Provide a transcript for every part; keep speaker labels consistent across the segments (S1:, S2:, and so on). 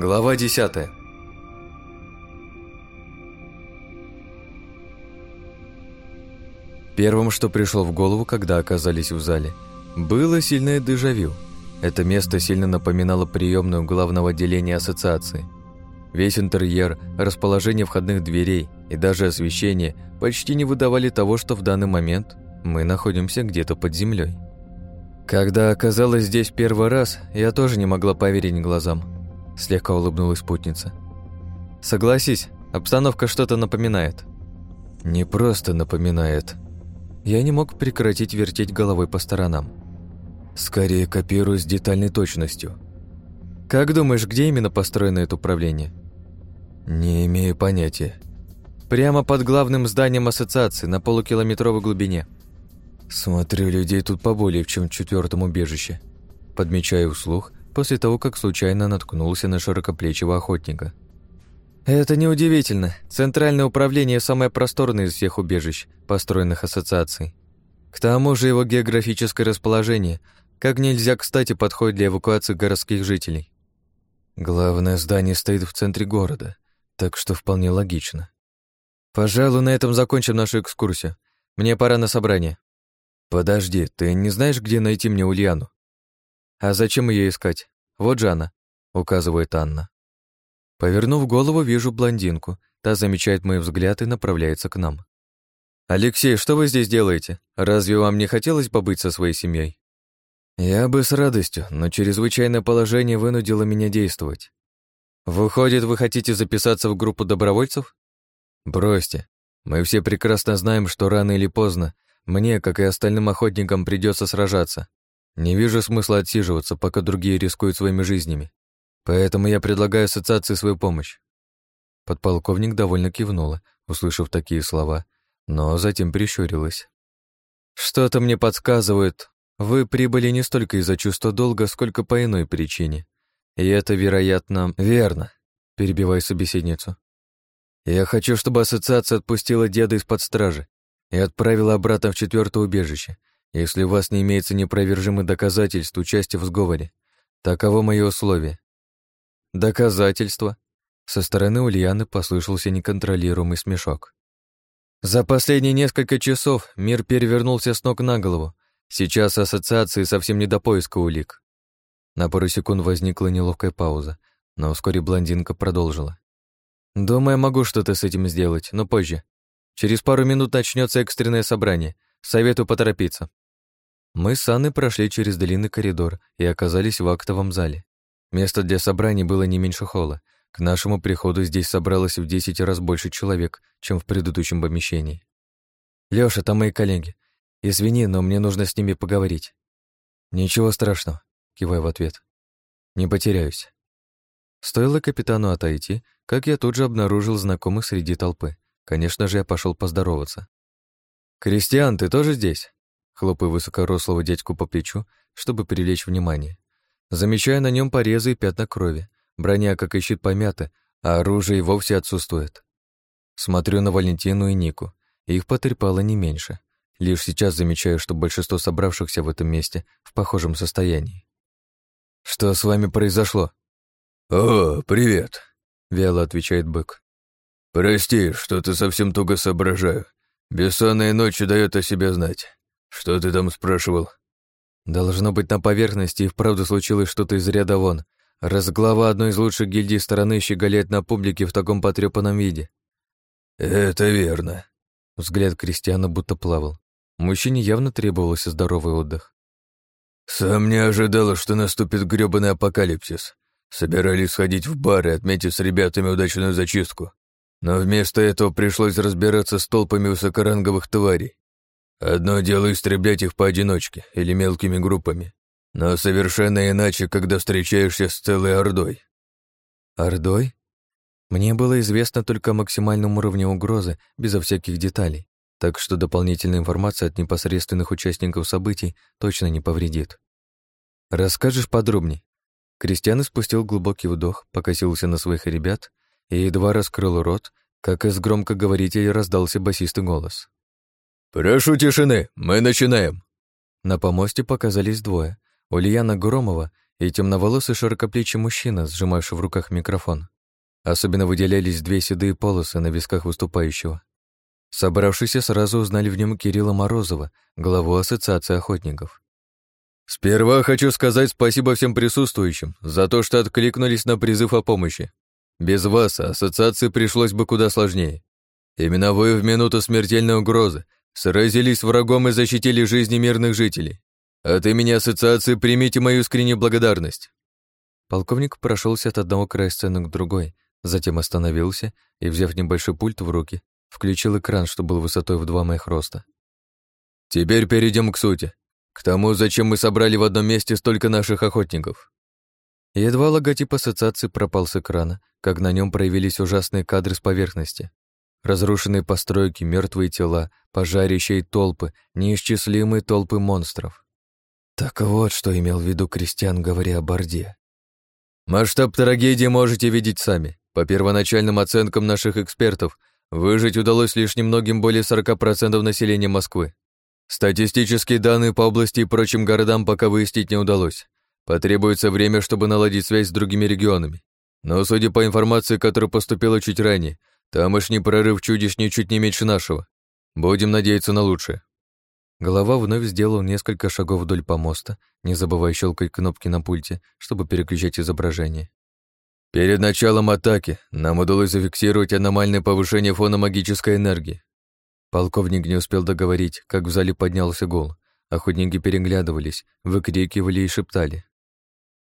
S1: Глава 10 Первым, что пришло в голову, когда оказались в зале, было сильное дежавю. Это место сильно напоминало приемную главного отделения ассоциации. Весь интерьер, расположение входных дверей и даже освещение почти не выдавали того, что в данный момент мы находимся где-то под землей. Когда оказалась здесь первый раз, я тоже не могла поверить глазам. Слегка улыбнулась спутница. Согласись, обстановка что-то напоминает. Не просто напоминает, я не мог прекратить вертеть головой по сторонам. Скорее копирую с детальной точностью. Как думаешь, где именно построено это управление? Не имею понятия. Прямо под главным зданием ассоциации на полукилометровой глубине. Смотрю, людей тут поболее, чем в четвертом убежище. Подмечаю вслух после того, как случайно наткнулся на широкоплечего охотника – это неудивительно. Центральное управление самое просторное из всех убежищ, построенных ассоциацией. К тому же его географическое расположение как нельзя кстати подходит для эвакуации городских жителей. Главное здание стоит в центре города, так что вполне логично. Пожалуй, на этом закончим нашу экскурсию. Мне пора на собрание. Подожди, ты не знаешь, где найти мне Ульяну? А зачем ее искать? Вот же она, указывает Анна. Повернув голову, вижу блондинку. Та замечает мой взгляд и направляется к нам. «Алексей, что вы здесь делаете? Разве вам не хотелось побыть со своей семьей?» «Я бы с радостью, но чрезвычайное положение вынудило меня действовать. Выходит, вы хотите записаться в группу добровольцев? Бросьте. Мы все прекрасно знаем, что рано или поздно мне, как и остальным охотникам, придется сражаться. Не вижу смысла отсиживаться, пока другие рискуют своими жизнями. Поэтому я предлагаю ассоциации свою помощь. Подполковник довольно кивнула, услышав такие слова, но затем прищурилась. Что-то мне подсказывает, вы прибыли не столько из-за чувства долга, сколько по иной причине. И это, вероятно, верно, перебивая собеседницу. Я хочу, чтобы ассоциация отпустила деда из-под стражи и отправила обратно в четвертое убежище, если у вас не имеется непровержимых доказательств участия в сговоре. Таково мое условие. Доказательства. Со стороны Ульяны послышался неконтролируемый смешок. За последние несколько часов мир перевернулся с ног на голову. Сейчас ассоциации совсем не до поиска улик. На пару секунд возникла неловкая пауза, но вскоре блондинка продолжила. «Думаю, могу что-то с этим сделать, но позже. Через пару минут начнется экстренное собрание. Советую поторопиться». Мы с Анной прошли через длинный коридор и оказались в актовом зале. Места для собраний было не меньше холла. К нашему приходу здесь собралось в десять раз больше человек, чем в предыдущем помещении. «Лёша, там мои коллеги. Извини, но мне нужно с ними поговорить». «Ничего страшного», — киваю в ответ. «Не потеряюсь». Стоило капитану отойти, как я тут же обнаружил знакомых среди толпы. Конечно же, я пошел поздороваться. «Кристиан, ты тоже здесь?» Хлопаю высокорослого дядьку по плечу, чтобы привлечь внимание. Замечаю на нем порезы и пятна крови. Броня, как и щит, помята, а оружие и вовсе отсутствует. Смотрю на Валентину и Нику. Их потрепало не меньше. Лишь сейчас замечаю, что большинство собравшихся в этом месте в похожем состоянии. «Что с вами произошло?»
S2: «О, привет», —
S1: вяло отвечает бык.
S2: «Прости, что-то совсем туго соображаю. Бессонная ночь дает о себе знать. Что ты там спрашивал?»
S1: Должно быть, на поверхности и вправду случилось что-то из ряда вон, раз глава одной из лучших гильдий страны щеголяет на публике в таком потрепанном виде.
S2: «Это верно».
S1: Взгляд Кристиана будто плавал. Мужчине явно требовался здоровый отдых.
S2: «Сам не ожидал, что наступит грёбаный апокалипсис. Собирались сходить в бар и отметить с ребятами удачную зачистку. Но вместо этого пришлось разбираться с толпами высокоранговых тварей. Одно дело истреблять их поодиночке или мелкими группами, но совершенно иначе, когда встречаешься с целой ордой.
S1: Ордой? Мне было известно только о максимальном уровне угрозы, безо всяких деталей, так что дополнительная информация от непосредственных участников событий точно не повредит. Расскажешь подробнее? Кристиан спустил глубокий вдох, покосился на своих ребят и едва раскрыл рот, как из громкоговорителя раздался басистый голос.
S2: «Прошу тишины, мы начинаем!»
S1: На помосте показались двое. Ульяна Громова и темноволосый широкоплечий мужчина, сжимающий в руках микрофон. Особенно выделялись две седые полосы на висках выступающего. Собравшиеся сразу узнали в нем Кирилла Морозова, главу Ассоциации охотников. «Сперва хочу сказать спасибо всем присутствующим за то, что откликнулись на призыв о помощи. Без вас ассоциации пришлось бы куда сложнее. Именно вы в минуту смертельной угрозы сразились с врагом и защитили жизни мирных жителей. От имени ассоциации примите мою искреннюю благодарность». Полковник прошелся от одного края сцены к другой, затем остановился и, взяв небольшой пульт в руки, включил экран, что был высотой в два моих роста. «Теперь перейдем к сути. К тому, зачем мы собрали в одном месте столько наших охотников». Едва логотип ассоциации пропал с экрана, как на нем проявились ужасные кадры с поверхности. Разрушенные постройки, мертвые тела, пожарища и толпы, неисчислимые толпы монстров. Так вот, что имел в виду Кристиан, говоря о Борде. Масштаб трагедии можете видеть сами. По первоначальным оценкам наших экспертов, выжить удалось лишь немногим более 40% населения Москвы. Статистические данные по области и прочим городам пока выяснить не удалось. Потребуется время, чтобы наладить связь с другими регионами. Но, судя по информации, которая поступила чуть ранее, тамошний прорыв чудищ ничуть не меньше нашего. Будем надеяться на лучшее. Голова вновь сделал несколько шагов вдоль помоста, не забывая щелкать кнопки на пульте, чтобы переключать изображение. Перед началом атаки нам удалось зафиксировать аномальное повышение фона магической энергии. Полковник не успел договорить, как в зале поднялся гул. Охотники переглядывались, выкрикивали и шептали.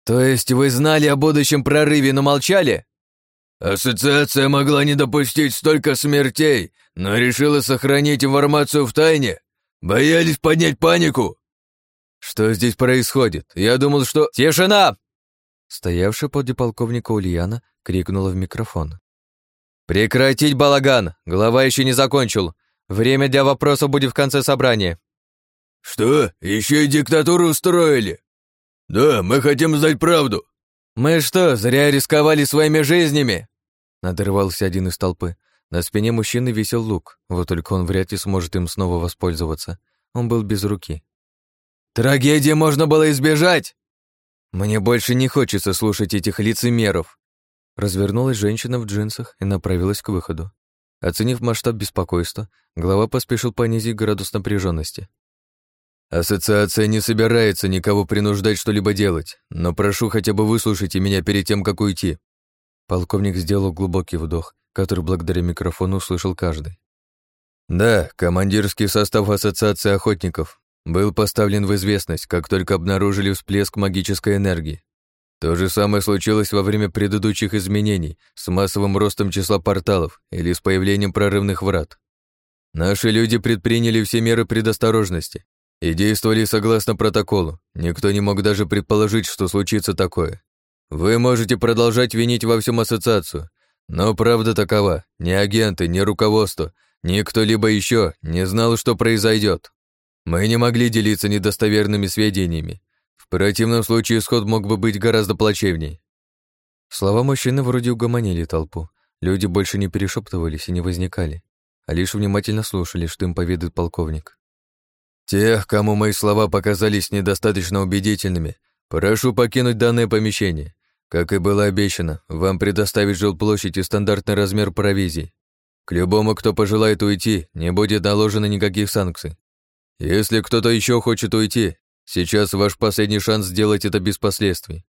S1: «То есть вы знали о будущем прорыве, но молчали?» «Ассоциация могла не допустить столько смертей, но решила сохранить информацию в тайне. Боялись поднять панику». «Что здесь происходит? Я думал, что...» «Тишина!» Стоявшая подле полковника Ульяна крикнула в микрофон. «Прекратить балаган! Глава еще не закончил. Время для вопросов будет в конце собрания».
S2: «Что, еще и диктатуру устроили?» «Да, мы хотим знать правду».
S1: «Мы что, зря рисковали своими жизнями?» Надрывался один из толпы. На спине мужчины висел лук, вот только он вряд ли сможет им снова воспользоваться. Он был без руки. «Трагедии можно было избежать!» «Мне больше не хочется слушать этих лицемеров!» Развернулась женщина в джинсах и направилась к выходу. Оценив масштаб беспокойства, глава поспешил понизить градус напряженности. «Ассоциация не собирается никого принуждать что-либо делать, но прошу хотя бы выслушайте меня перед тем, как уйти». Полковник сделал глубокий вдох, который благодаря микрофону услышал каждый. «Да, командирский состав Ассоциации охотников был поставлен в известность, как только обнаружили всплеск магической энергии. То же самое случилось во время предыдущих изменений с массовым ростом числа порталов или с появлением прорывных врат. Наши люди предприняли все меры предосторожности и действовали согласно протоколу. Никто не мог даже предположить, что случится такое. Вы можете продолжать винить во всем ассоциацию, но правда такова. Ни агенты, ни руководство, ни кто-либо еще не знал, что произойдет. Мы не могли делиться недостоверными сведениями, в противном случае исход мог бы быть гораздо плачевней. Слова мужчины вроде угомонили толпу. Люди больше не перешептывались и не возникали, а лишь внимательно слушали, что им поведает полковник. «Тех, кому мои слова показались недостаточно убедительными, прошу покинуть данное помещение. Как и было обещано, вам предоставить жилплощадь и стандартный размер провизии. К любому, кто пожелает уйти, не будет наложено никаких санкций. Если кто-то еще хочет уйти, Сейчас ваш последний шанс сделать это без последствий.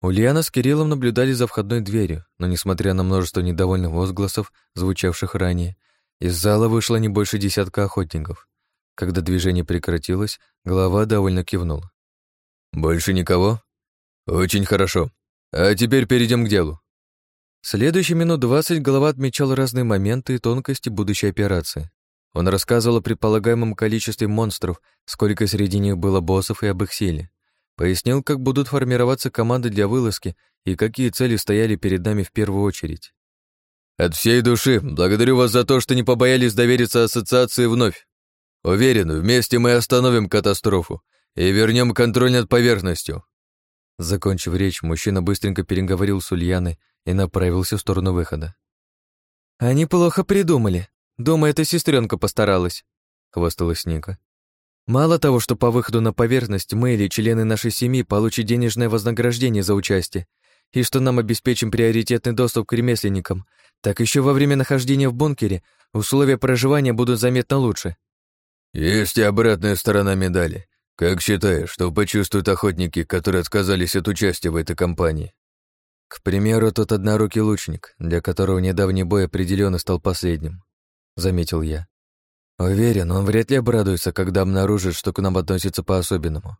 S1: Ульяна с Кириллом наблюдали за входной дверью, но, несмотря на множество недовольных возгласов, звучавших ранее, из зала вышло не больше десятка охотников. Когда движение прекратилось, голова довольно кивнула. «Больше никого? Очень хорошо. А теперь перейдем к делу». Следующие минут двадцать голова отмечал разные моменты и тонкости будущей операции. Он рассказывал о предполагаемом количестве монстров, сколько среди них было боссов и об их силе. Пояснил, как будут формироваться команды для вылазки и какие цели стояли перед нами в первую очередь. «От всей души благодарю вас за то, что не побоялись довериться ассоциации вновь. Уверен, вместе мы остановим катастрофу и вернем контроль над поверхностью». Закончив речь, мужчина быстренько переговорил с Ульяной и направился в сторону выхода. «Они плохо придумали», «Думаю, эта сестренка постаралась», — хвасталась Ника. Мало того, что по выходу на поверхность мы или члены нашей семьи получат денежное вознаграждение за участие, и что нам обеспечим приоритетный доступ к ремесленникам, так еще во время нахождения в бункере условия проживания будут заметно лучше.
S2: Есть и обратная сторона медали. Как считаешь, что почувствуют охотники, которые отказались от участия в этой кампании?
S1: К примеру, тот однорукий лучник, для которого недавний бой определенно стал последним, заметил я. Уверен, он вряд ли обрадуется, когда обнаружит, что к нам относится по-особенному.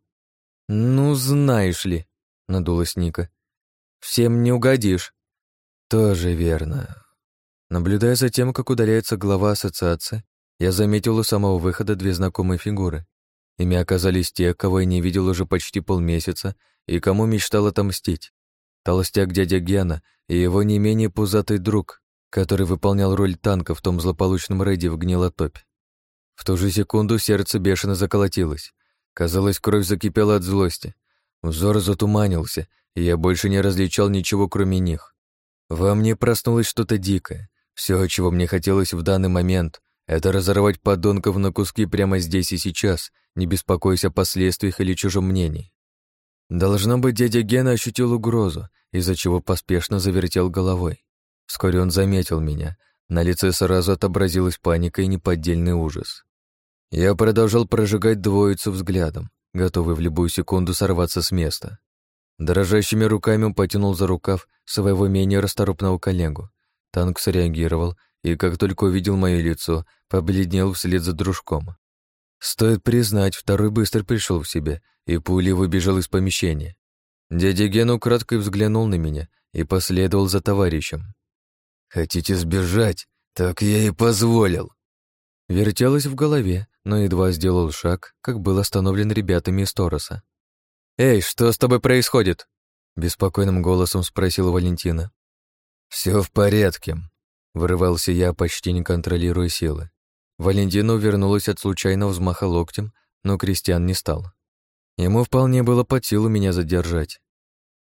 S1: Ну, знаешь ли, надулась Ника. Всем не угодишь. Тоже верно. Наблюдая за тем, как удаляется глава ассоциации, я заметил у самого выхода две знакомые фигуры. Ими оказались те, кого я не видел уже почти полмесяца и кому мечтал отомстить. Толстяк дядя Гена и его не менее пузатый друг, который выполнял роль танка в том злополучном рейде в гнилотопе. В ту же секунду сердце бешено заколотилось. Казалось, кровь закипела от злости. Взор затуманился, и я больше не различал ничего, кроме них. Во мне проснулось что-то дикое. Все, чего мне хотелось в данный момент, это разорвать подонков на куски прямо здесь и сейчас, не беспокоясь о последствиях или чужом мнении. Должно быть, дядя Гена ощутил угрозу, из-за чего поспешно завертел головой. Вскоре он заметил меня. На лице сразу отобразилась паника и неподдельный ужас. Я продолжал прожигать двоицу взглядом, готовый в любую секунду сорваться с места. Дрожащими руками он потянул за рукав своего менее расторопного коллегу. Танк среагировал, и как только увидел мое лицо, побледнел вслед за дружком. Стоит признать, второй быстро пришел в себя и пулей выбежал из помещения. Дядя Ген украдкой взглянул на меня и последовал за товарищем. «Хотите сбежать? Так я и позволил!» Вертелось в голове, но едва сделал шаг, как был остановлен ребятами из Тороса. «Эй, что с тобой происходит?» — беспокойным голосом спросила Валентина. Все в порядке», — вырывался я, почти не контролируя силы. Валентина увернулась от случайного взмаха локтем, но Кристиан не стал. Ему вполне было под силу меня задержать.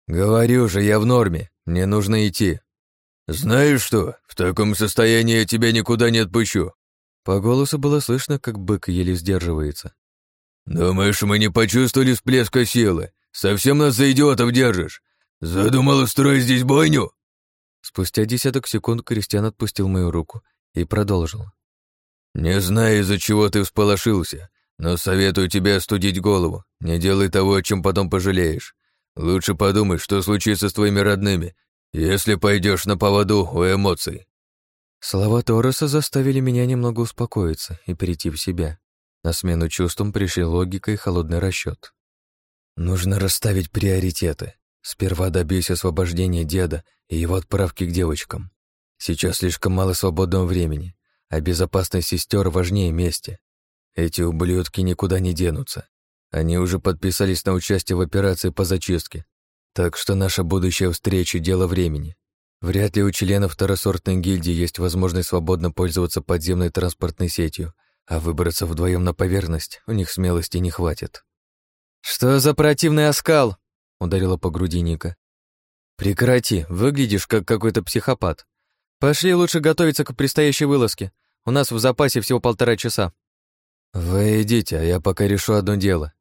S1: «Говорю же, я в норме, мне нужно идти».
S2: «Знаешь что, в таком состоянии я тебя никуда не отпущу».
S1: По голосу было слышно, как бык еле сдерживается.
S2: «Думаешь, мы не почувствовали всплеска силы? Совсем нас за идиотов держишь? Задумал устроить здесь бойню?»
S1: Спустя десяток секунд Кристиан отпустил мою руку и продолжил.
S2: «Не знаю, из-за чего ты всполошился, но советую тебе остудить голову. Не делай того, о чем потом пожалеешь. Лучше подумай, что случится с твоими родными, если пойдешь на поводу у эмоций».
S1: Слова Тороса заставили меня немного успокоиться и перейти в себя. На смену чувствам пришли логика и холодный расчет. Нужно расставить приоритеты. Сперва добьюсь освобождения деда и его отправки к девочкам. Сейчас слишком мало свободного времени а безопасность сестер важнее мести. Эти ублюдки никуда не денутся. Они уже подписались на участие в операции по зачистке, так что наша будущая встреча — дело времени. Вряд ли у членов второсортной гильдии есть возможность свободно пользоваться подземной транспортной сетью, а выбраться вдвоем на поверхность у них смелости не хватит. «Что за противный оскал?» — ударила по груди Ника. «Прекрати, выглядишь как какой-то психопат. Пошли лучше готовиться к предстоящей вылазке. У нас в запасе всего полтора часа. Вы идите, а я пока решу одно дело.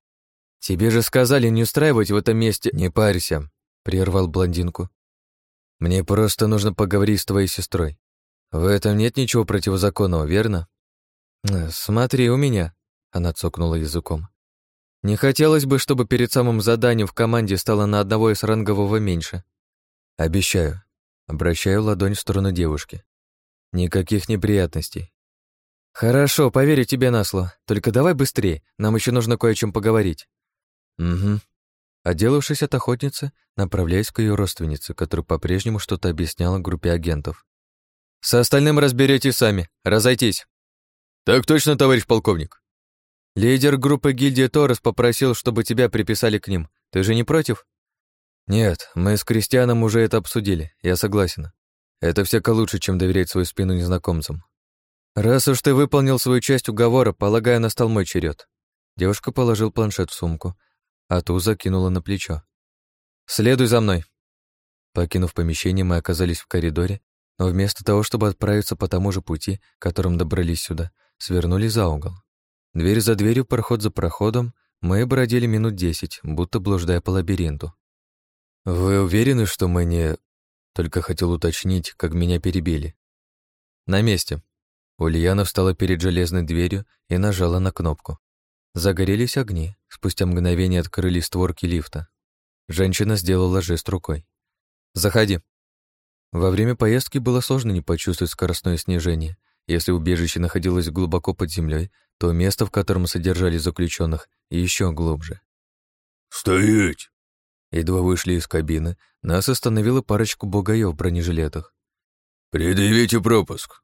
S1: Тебе же сказали не устраивать в этом месте. Не парься, прервал блондинку. Мне просто нужно поговорить с твоей сестрой. В этом нет ничего противозаконного, верно? «Э, смотри у меня, она цокнула языком. Не хотелось бы, чтобы перед самым заданием в команде стало на одного из рангового меньше. Обещаю, Обращаю ладонь в сторону девушки. Никаких неприятностей. Хорошо, поверю тебе на слово. Только давай быстрее, нам еще нужно кое о чем поговорить. Угу. Отделавшись от охотницы, направляюсь к ее родственнице, которая по-прежнему что-то объясняла группе агентов. Со остальным разберетесь сами. Разойтись.
S2: Так точно, товарищ полковник.
S1: Лидер группы гильдии Торос попросил, чтобы тебя приписали к ним. Ты же не против? «Нет, мы с Кристианом уже это обсудили, я согласен. Это всяко лучше, чем доверять свою спину незнакомцам. Раз уж ты выполнил свою часть уговора, полагаю, настал мой черед. Девушка положил планшет в сумку, а ту закинула на плечо. «Следуй за мной». Покинув помещение, мы оказались в коридоре, но вместо того, чтобы отправиться по тому же пути, которым добрались сюда, свернули за угол. Дверь за дверью, проход за проходом, мы бродили минут десять, будто блуждая по лабиринту. «Вы уверены, что мы не...» Только хотел уточнить, как меня перебили. «На месте». Ульяна встала перед железной дверью и нажала на кнопку. Загорелись огни, спустя мгновение открылись створки лифта. Женщина сделала жест рукой. «Заходи». Во время поездки было сложно не почувствовать скоростное снижение. Если убежище находилось глубоко под землей, то место, в котором содержали заключенных, еще глубже.
S2: «Стоять!»
S1: Едва вышли из кабины, нас остановила парочку бугаев в бронежилетах.
S2: «Предъявите пропуск».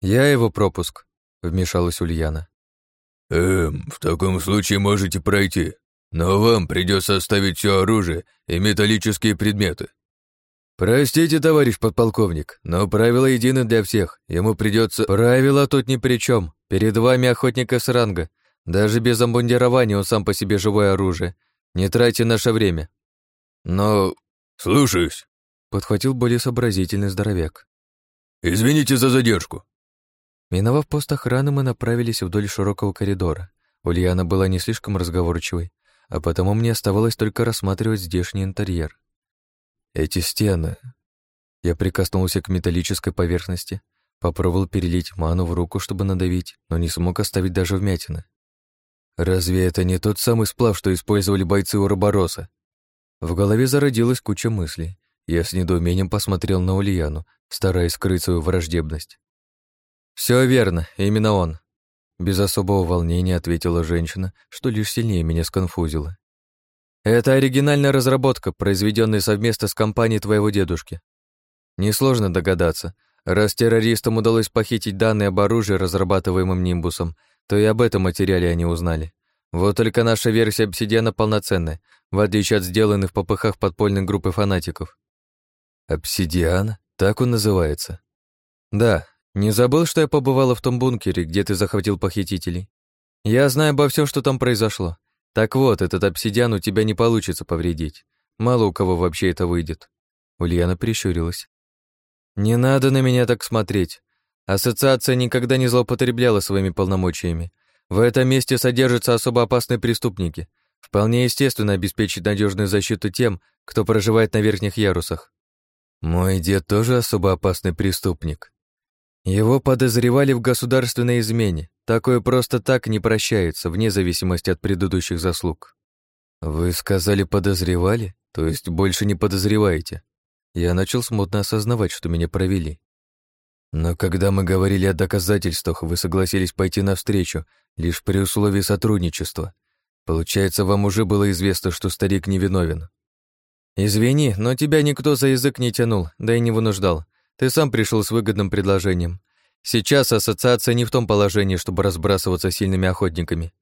S1: «Я его пропуск», — вмешалась Ульяна.
S2: «Эм, в таком случае можете пройти, но вам придется оставить все оружие и металлические предметы».
S1: «Простите, товарищ подполковник, но правила едины для всех. Ему придется. Правила тут ни при чем. Перед вами охотник с ранга. Даже без обмундирования он сам по себе живое оружие. Не тратьте наше время». «Но...»
S2: «Слушаюсь», —
S1: подхватил более сообразительный здоровяк.
S2: «Извините за задержку».
S1: Миновав пост охраны, мы направились вдоль широкого коридора. Ульяна была не слишком разговорчивой, а потому мне оставалось только рассматривать здешний интерьер. Эти стены. Я прикоснулся к металлической поверхности, попробовал перелить ману в руку, чтобы надавить, но не смог оставить даже вмятины. Разве это не тот самый сплав, что использовали бойцы Уробороса? В голове зародилась куча мыслей. Я с недоумением посмотрел на Ульяну, стараясь скрыть свою враждебность. Все верно, именно он», — без особого волнения ответила женщина, что лишь сильнее меня сконфузило. Это оригинальная разработка, произведенная совместно с компанией твоего дедушки. Несложно догадаться, раз террористам удалось похитить данные об оружии, разрабатываемом Нимбусом, то и об этом материале они узнали. Вот только наша версия обсидиана полноценная, в отличие от сделанных в попыхах подпольной группы фанатиков. Обсидиан? Так он называется? Да, не забыл, что я побывала в том бункере, где ты захватил похитителей? Я знаю обо всем, что там произошло. Так вот, этот обсидиан у тебя не получится повредить. Мало у кого вообще это выйдет. Ульяна прищурилась. Не надо на меня так смотреть. Ассоциация никогда не злоупотребляла своими полномочиями. В этом месте содержатся особо опасные преступники. Вполне естественно обеспечить надежную защиту тем, кто проживает на верхних ярусах. Мой дед тоже особо опасный преступник. Его подозревали в государственной измене, Такое просто так не прощается, вне зависимости от предыдущих заслуг. Вы сказали подозревали, то есть больше не подозреваете. Я начал смутно осознавать, что меня провели. Но когда мы говорили о доказательствах, вы согласились пойти навстречу, лишь при условии сотрудничества. Получается, вам уже было известно, что старик невиновен. Извини, но тебя никто за язык не тянул, да и не вынуждал. Ты сам пришел с выгодным предложением. Сейчас ассоциация не в том положении, чтобы разбрасываться сильными охотниками.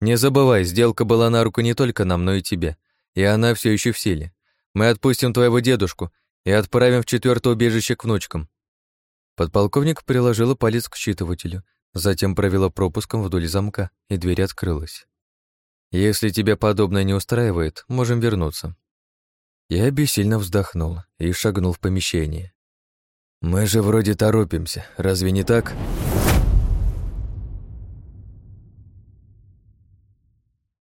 S1: Не забывай, сделка была на руку не только нам, но и тебе. И она все еще в силе. Мы отпустим твоего дедушку и отправим в четвертое убежище к внучкам. Подполковник приложила палец к считывателю, затем провела пропуском вдоль замка, и дверь открылась. Если тебя подобное не устраивает, можем вернуться. Я бессильно вздохнул и шагнул в помещение. «Мы же вроде торопимся, разве не так?»